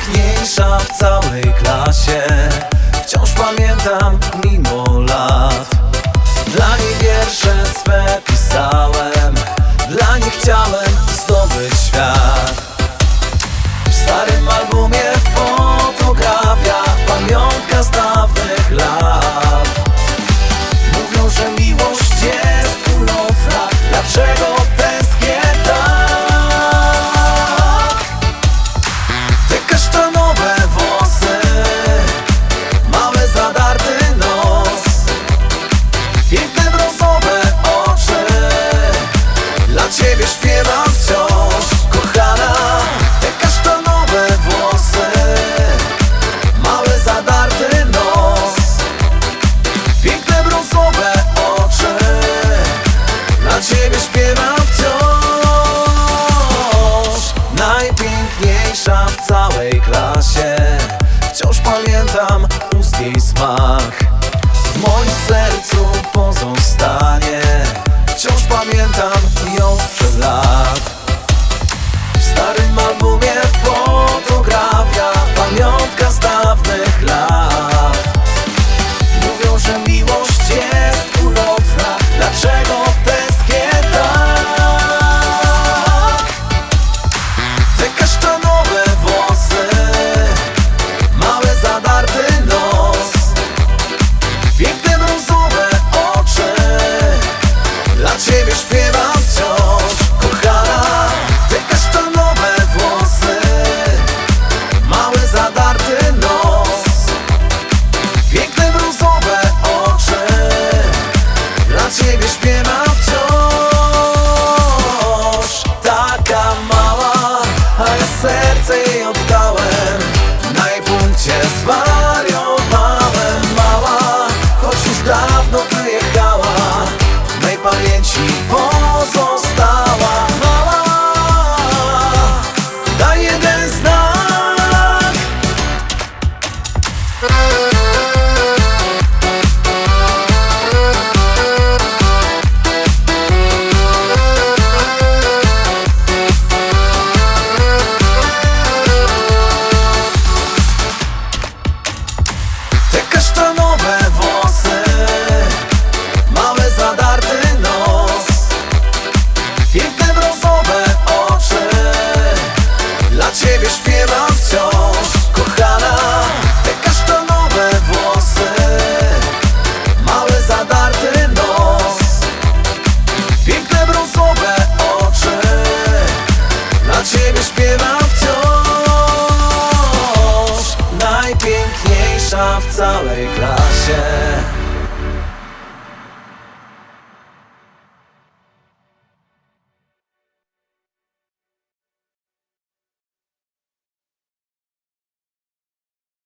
Najpiękniejsza w całej klasie. Wciąż pamiętam mimo lat. Dla niej wiersze swe pisałem Dla niej chciałem zdobyć świat. W starym albumie fotografia Pamiątka z w całej klasie. Wciąż pamiętam ust jej smak serce jej oddałem. Na jej punkcie zwariowałem. Mała, choć już dawno wyjechała W mej pamięci pozostała. Mała, daj jeden znak ciebie śpiewam wciąż Kochana. Te kasztanowe włosy Mały zadarty nos. Piękne brązowe oczy Dla ciebie śpiewam wciąż. Najpiękniejsza w całej klasie